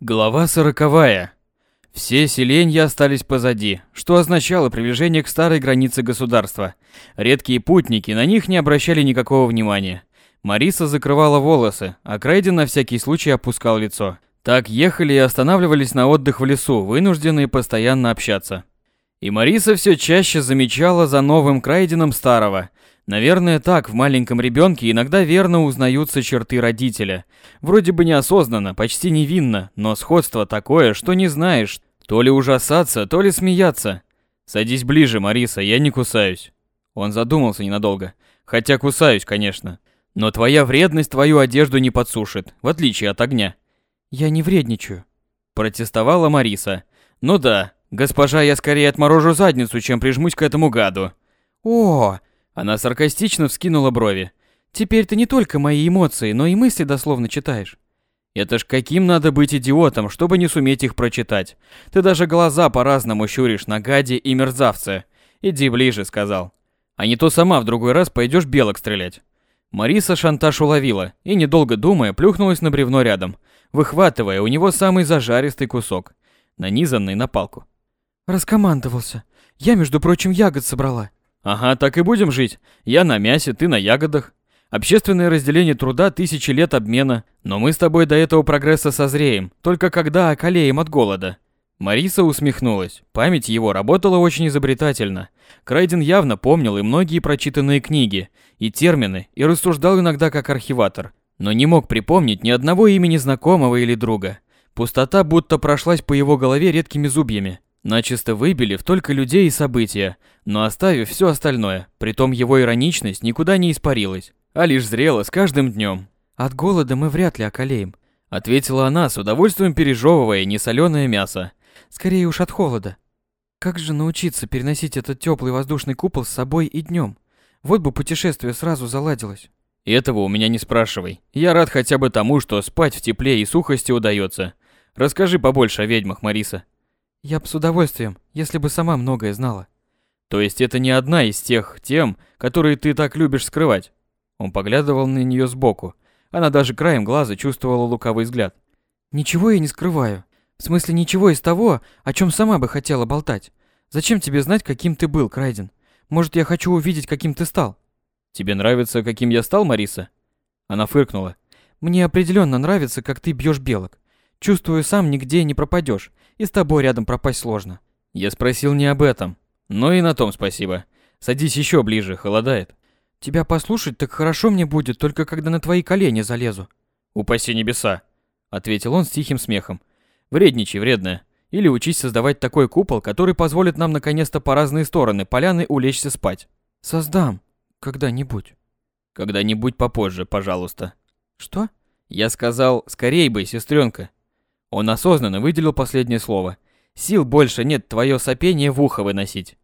Глава сороковая. Все селения остались позади, что означало приближение к старой границе государства. Редкие путники на них не обращали никакого внимания. Мариса закрывала волосы, а Крейден на всякий случай опускал лицо. Так ехали и останавливались на отдых в лесу, вынужденные постоянно общаться. И Мариса все чаще замечала за новым Крайденом старого, Наверное, так в маленьком ребенке иногда верно узнаются черты родителя. Вроде бы неосознанно, почти невинно, но сходство такое, что не знаешь, то ли ужасаться, то ли смеяться. Садись ближе, Мариса, я не кусаюсь. Он задумался ненадолго. Хотя кусаюсь, конечно. Но твоя вредность твою одежду не подсушит, в отличие от огня. Я не вредничаю. Протестовала Мариса. Ну да, госпожа, я скорее отморожу задницу, чем прижмусь к этому гаду. О, она саркастично вскинула брови. «Теперь ты не только мои эмоции, но и мысли дословно читаешь». «Это ж каким надо быть идиотом, чтобы не суметь их прочитать? Ты даже глаза по-разному щуришь на гаде и мерзавце. Иди ближе», — сказал. «А не то сама в другой раз пойдешь белок стрелять». Мариса шантаж уловила и, недолго думая, плюхнулась на бревно рядом, выхватывая у него самый зажаристый кусок, нанизанный на палку. «Раскомандовался. Я, между прочим, ягод собрала. Ага, так и будем жить. Я на мясе, ты на ягодах. Общественное разделение труда тысячи лет обмена. Но мы с тобой до этого прогресса созреем, только когда околеем от голода. Мариса усмехнулась. Память его работала очень изобретательно. Крайден явно помнил и многие прочитанные книги, и термины, и рассуждал иногда как архиватор, но не мог припомнить ни одного имени знакомого или друга. Пустота будто прошлась по его голове редкими зубьями начисто выбили только людей и события, но оставив все остальное, притом его ироничность никуда не испарилась, а лишь зрела с каждым днем. «От голода мы вряд ли околеем», — ответила она, с удовольствием пережевывая несоленое мясо. «Скорее уж от холода. Как же научиться переносить этот теплый воздушный купол с собой и днем? Вот бы путешествие сразу заладилось». Этого у меня не спрашивай. Я рад хотя бы тому, что спать в тепле и сухости удается. Расскажи побольше о ведьмах, Мариса. Я бы с удовольствием, если бы сама многое знала. То есть это не одна из тех тем, которые ты так любишь скрывать? Он поглядывал на нее сбоку. Она даже краем глаза чувствовала лукавый взгляд. Ничего я не скрываю. В смысле ничего из того, о чем сама бы хотела болтать. Зачем тебе знать, каким ты был, Крайден? Может, я хочу увидеть, каким ты стал? Тебе нравится, каким я стал, Мариса? Она фыркнула. Мне определенно нравится, как ты бьешь белок. Чувствую, сам нигде не пропадешь, и с тобой рядом пропасть сложно. Я спросил не об этом. Но и на том спасибо. Садись еще ближе, холодает. Тебя послушать так хорошо мне будет, только когда на твои колени залезу. Упаси небеса, ответил он с тихим смехом. Вредничай, вредная. Или учись создавать такой купол, который позволит нам наконец-то по разные стороны поляны улечься спать. Создам. Когда-нибудь. Когда-нибудь попозже, пожалуйста. Что? Я сказал, скорей бы, сестренка. Он осознанно выделил последнее слово. Сил больше нет твое сопение в ухо выносить.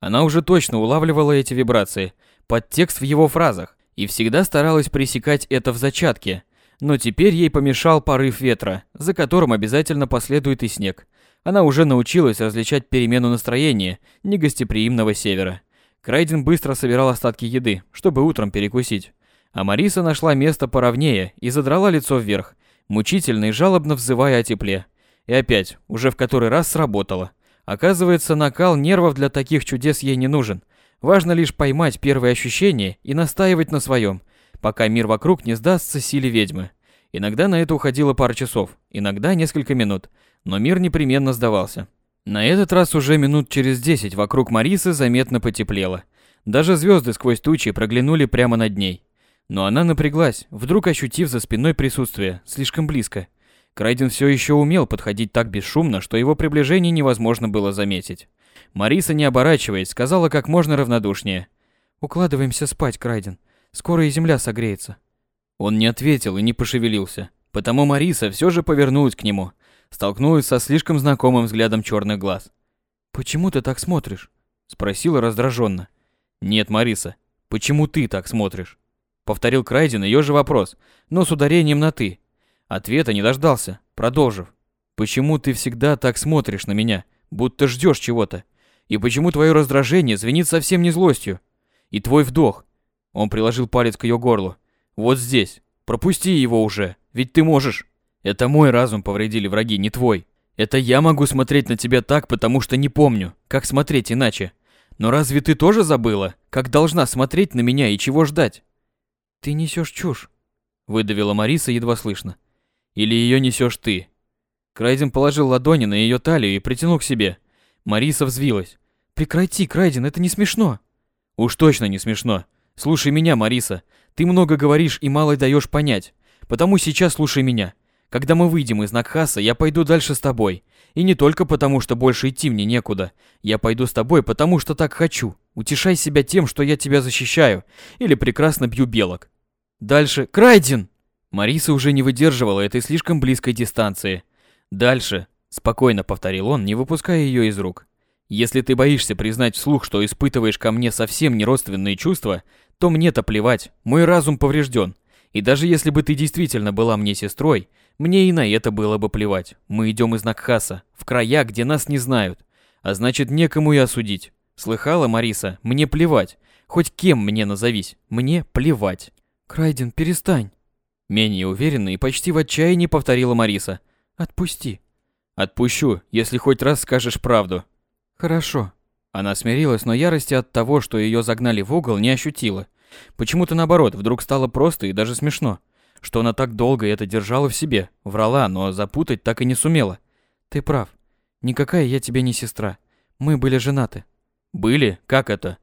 Она уже точно улавливала эти вибрации, подтекст в его фразах, и всегда старалась пресекать это в зачатке. Но теперь ей помешал порыв ветра, за которым обязательно последует и снег. Она уже научилась различать перемену настроения негостеприимного севера. Крайден быстро собирал остатки еды, чтобы утром перекусить. А Мариса нашла место поровнее и задрала лицо вверх, мучительно и жалобно взывая о тепле. И опять, уже в который раз сработало. Оказывается, накал нервов для таких чудес ей не нужен. Важно лишь поймать первые ощущения и настаивать на своем, пока мир вокруг не сдастся силе ведьмы. Иногда на это уходило пара часов, иногда несколько минут, но мир непременно сдавался. На этот раз уже минут через десять вокруг Марисы заметно потеплело. Даже звезды сквозь тучи проглянули прямо над ней. Но она напряглась, вдруг ощутив за спиной присутствие, слишком близко. Крайден все еще умел подходить так бесшумно, что его приближение невозможно было заметить. Мариса, не оборачиваясь, сказала как можно равнодушнее. «Укладываемся спать, Крайден. Скоро и земля согреется». Он не ответил и не пошевелился, потому Мариса все же повернулась к нему, столкнулась со слишком знакомым взглядом черных глаз. «Почему ты так смотришь?» – спросила раздраженно. «Нет, Мариса, почему ты так смотришь?» Повторил Крайден ее же вопрос, но с ударением на «ты». Ответа не дождался, продолжив. «Почему ты всегда так смотришь на меня, будто ждешь чего-то? И почему твое раздражение звенит совсем не злостью? И твой вдох?» Он приложил палец к ее горлу. «Вот здесь. Пропусти его уже, ведь ты можешь». Это мой разум повредили враги, не твой. Это я могу смотреть на тебя так, потому что не помню, как смотреть иначе. Но разве ты тоже забыла, как должна смотреть на меня и чего ждать? Ты несешь чушь, выдавила Мариса едва слышно. Или ее несешь ты? Крайден положил ладони на ее талию и притянул к себе. Мариса взвилась. Прекрати, Крайден, это не смешно. Уж точно не смешно. Слушай меня, Мариса. Ты много говоришь и мало даешь понять. Потому сейчас слушай меня. Когда мы выйдем из Накхаса, я пойду дальше с тобой. И не только потому, что больше идти мне некуда. Я пойду с тобой, потому что так хочу. Утешай себя тем, что я тебя защищаю. Или прекрасно бью белок. Дальше... Крайден! Мариса уже не выдерживала этой слишком близкой дистанции. Дальше... Спокойно повторил он, не выпуская ее из рук. Если ты боишься признать вслух, что испытываешь ко мне совсем не родственные чувства, то мне-то плевать, мой разум поврежден. И даже если бы ты действительно была мне сестрой, мне и на это было бы плевать. Мы идем из Накхаса, в края, где нас не знают. А значит, некому и осудить. Слыхала, Мариса, мне плевать. Хоть кем мне назовись, мне плевать. Крайден, перестань. Менее уверенно и почти в отчаянии повторила Мариса. Отпусти. Отпущу, если хоть раз скажешь правду. Хорошо. Она смирилась, но ярости от того, что ее загнали в угол, не ощутила. Почему-то наоборот, вдруг стало просто и даже смешно, что она так долго это держала в себе, врала, но запутать так и не сумела. Ты прав. Никакая я тебе не сестра. Мы были женаты. Были? Как это?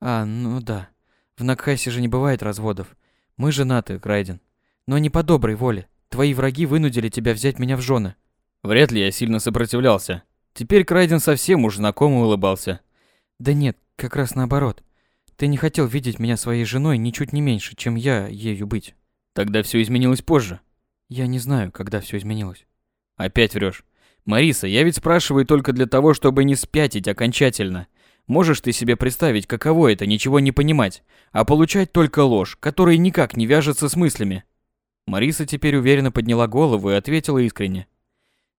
А, ну да. В Накхасе же не бывает разводов. Мы женаты, Крайден. Но не по доброй воле. Твои враги вынудили тебя взять меня в жены. Вряд ли я сильно сопротивлялся. Теперь Крайден совсем уж знакомо улыбался. Да нет, как раз наоборот. Ты не хотел видеть меня своей женой ничуть не меньше, чем я ею быть. Тогда все изменилось позже. Я не знаю, когда все изменилось. Опять врешь. Мариса, я ведь спрашиваю только для того, чтобы не спятить окончательно. Можешь ты себе представить, каково это ничего не понимать, а получать только ложь, которая никак не вяжется с мыслями? Мариса теперь уверенно подняла голову и ответила искренне.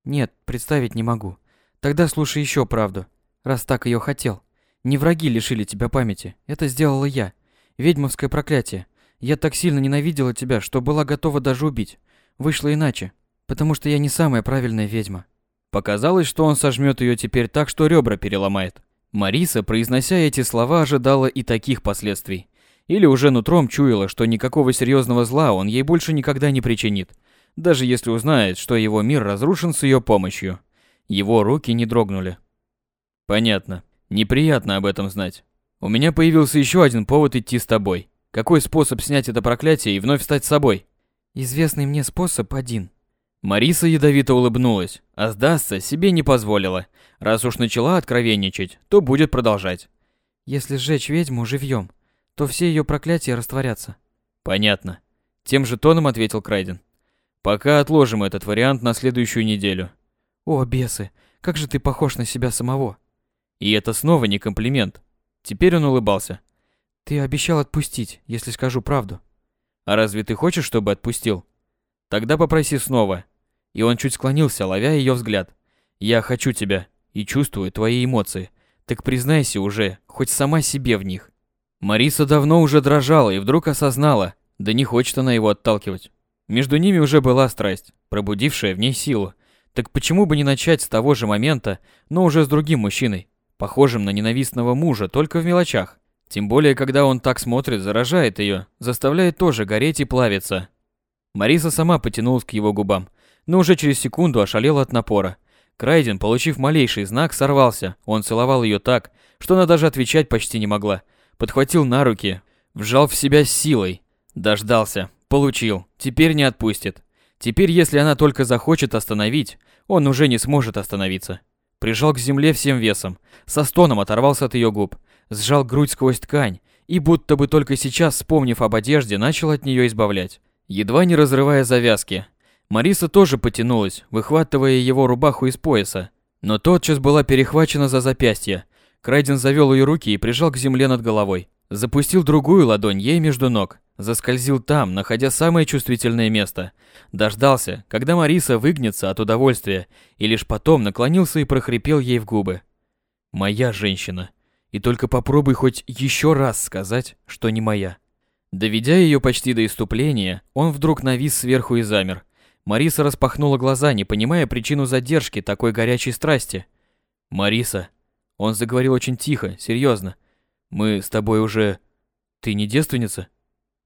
Нет, представить не могу. Тогда слушай еще правду, раз так ее хотел. Не враги лишили тебя памяти, это сделала я. Ведьмовское проклятие. Я так сильно ненавидела тебя, что была готова даже убить. Вышло иначе, потому что я не самая правильная ведьма. Показалось, что он сожмет ее теперь так, что ребра переломает. Мариса, произнося эти слова, ожидала и таких последствий. Или уже нутром чуяла, что никакого серьезного зла он ей больше никогда не причинит, даже если узнает, что его мир разрушен с ее помощью. Его руки не дрогнули. Понятно. Неприятно об этом знать. У меня появился еще один повод идти с тобой. Какой способ снять это проклятие и вновь стать собой? Известный мне способ один. Мариса ядовито улыбнулась, а сдастся себе не позволила. Раз уж начала откровенничать, то будет продолжать. Если сжечь ведьму живьем, то все ее проклятия растворятся. Понятно. Тем же тоном ответил Крайден. Пока отложим этот вариант на следующую неделю. О, бесы, как же ты похож на себя самого. И это снова не комплимент. Теперь он улыбался. Ты обещал отпустить, если скажу правду. А разве ты хочешь, чтобы отпустил? Тогда попроси снова. И он чуть склонился, ловя ее взгляд. Я хочу тебя и чувствую твои эмоции. Так признайся уже, хоть сама себе в них. Мариса давно уже дрожала и вдруг осознала, да не хочет она его отталкивать. Между ними уже была страсть, пробудившая в ней силу. Так почему бы не начать с того же момента, но уже с другим мужчиной, похожим на ненавистного мужа, только в мелочах? Тем более, когда он так смотрит, заражает ее, заставляет тоже гореть и плавиться. Мариса сама потянулась к его губам, но уже через секунду ошалела от напора. Крайден, получив малейший знак, сорвался. Он целовал ее так, что она даже отвечать почти не могла. Подхватил на руки, вжал в себя силой. Дождался, получил, теперь не отпустит. Теперь, если она только захочет остановить, он уже не сможет остановиться. Прижал к земле всем весом, со стоном оторвался от ее губ, сжал грудь сквозь ткань и, будто бы только сейчас, вспомнив об одежде, начал от нее избавлять. Едва не разрывая завязки. Мариса тоже потянулась, выхватывая его рубаху из пояса, но тотчас была перехвачена за запястье. Крайден завел ее руки и прижал к земле над головой. Запустил другую ладонь ей между ног, заскользил там, находя самое чувствительное место. Дождался, когда Мариса выгнется от удовольствия, и лишь потом наклонился и прохрипел ей в губы. «Моя женщина. И только попробуй хоть еще раз сказать, что не моя». Доведя ее почти до иступления, он вдруг навис сверху и замер. Мариса распахнула глаза, не понимая причину задержки такой горячей страсти. «Мариса», он заговорил очень тихо, серьезно. «Мы с тобой уже... Ты не девственница?»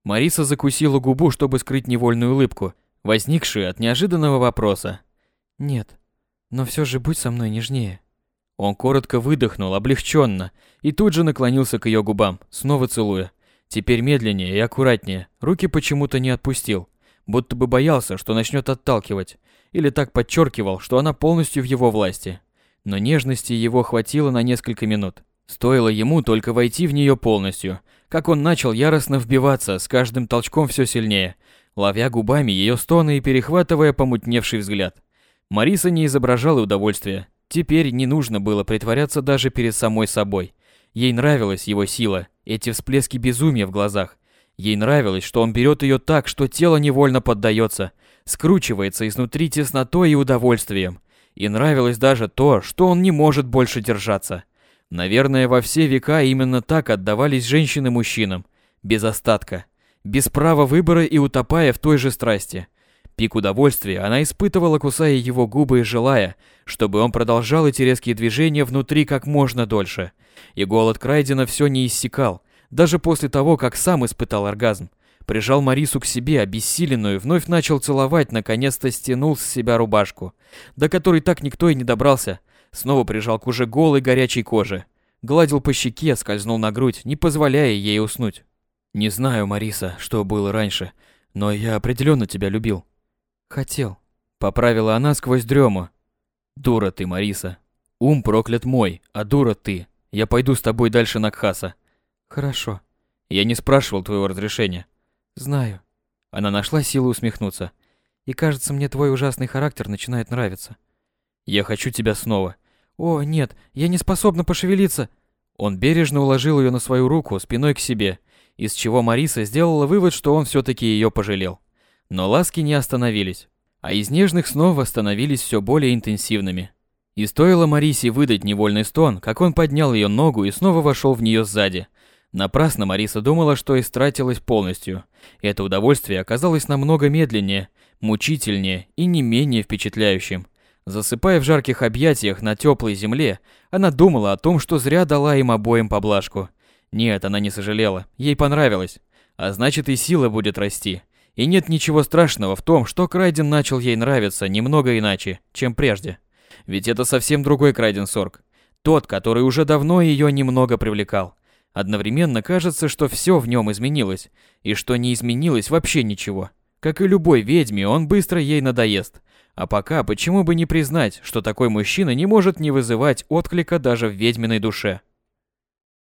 Мариса закусила губу, чтобы скрыть невольную улыбку, возникшую от неожиданного вопроса. «Нет, но все же будь со мной нежнее». Он коротко выдохнул, облегченно, и тут же наклонился к ее губам, снова целуя. Теперь медленнее и аккуратнее, руки почему-то не отпустил, будто бы боялся, что начнет отталкивать, или так подчеркивал, что она полностью в его власти. Но нежности его хватило на несколько минут. Стоило ему только войти в нее полностью, как он начал яростно вбиваться, с каждым толчком все сильнее, ловя губами ее стоны и перехватывая помутневший взгляд. Мариса не изображала удовольствия. Теперь не нужно было притворяться даже перед самой собой. Ей нравилась его сила, эти всплески безумия в глазах. Ей нравилось, что он берет ее так, что тело невольно поддается, скручивается изнутри теснотой и удовольствием. И нравилось даже то, что он не может больше держаться. Наверное, во все века именно так отдавались женщины мужчинам, без остатка, без права выбора и утопая в той же страсти. Пик удовольствия она испытывала, кусая его губы и желая, чтобы он продолжал эти резкие движения внутри как можно дольше. И голод Крайдена все не иссякал, даже после того, как сам испытал оргазм. Прижал Марису к себе, обессиленную, вновь начал целовать, наконец-то стянул с себя рубашку, до которой так никто и не добрался. Снова прижал к уже голой горячей коже. Гладил по щеке, скользнул на грудь, не позволяя ей уснуть. «Не знаю, Мариса, что было раньше, но я определенно тебя любил». «Хотел», — поправила она сквозь дрему. «Дура ты, Мариса. Ум проклят мой, а дура ты. Я пойду с тобой дальше на Кхаса». «Хорошо». «Я не спрашивал твоего разрешения». Знаю. Она нашла силы усмехнуться. И кажется, мне твой ужасный характер начинает нравиться. Я хочу тебя снова. О, нет, я не способна пошевелиться. Он бережно уложил ее на свою руку спиной к себе, из чего Мариса сделала вывод, что он все-таки ее пожалел. Но ласки не остановились, а из нежных снова становились все более интенсивными. И стоило Марисе выдать невольный стон, как он поднял ее ногу и снова вошел в нее сзади, Напрасно Мариса думала, что истратилась полностью. Это удовольствие оказалось намного медленнее, мучительнее и не менее впечатляющим. Засыпая в жарких объятиях на теплой земле, она думала о том, что зря дала им обоим поблажку. Нет, она не сожалела, ей понравилось. А значит и сила будет расти. И нет ничего страшного в том, что Крайден начал ей нравиться немного иначе, чем прежде. Ведь это совсем другой Крайден Сорг. Тот, который уже давно ее немного привлекал. Одновременно кажется, что все в нем изменилось, и что не изменилось вообще ничего. Как и любой ведьме, он быстро ей надоест. А пока почему бы не признать, что такой мужчина не может не вызывать отклика даже в ведьминой душе?